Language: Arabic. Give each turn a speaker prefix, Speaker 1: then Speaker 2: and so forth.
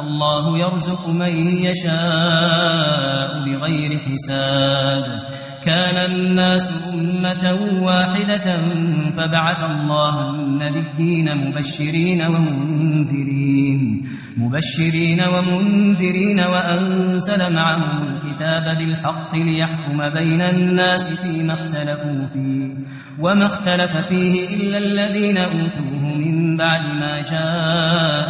Speaker 1: الله يرزق من يشاء بغير حساب. كان الناس أمة واحدة فبعث الله النبيين مبشرين ومنذرين مبشرين ومنذرين وأنزل معهم الكتاب بالحق ليحكم بين الناس فيما اختلفوا فيه. وما اختلف فيه إلا الذين أوتوه من بعد ما جاءتهم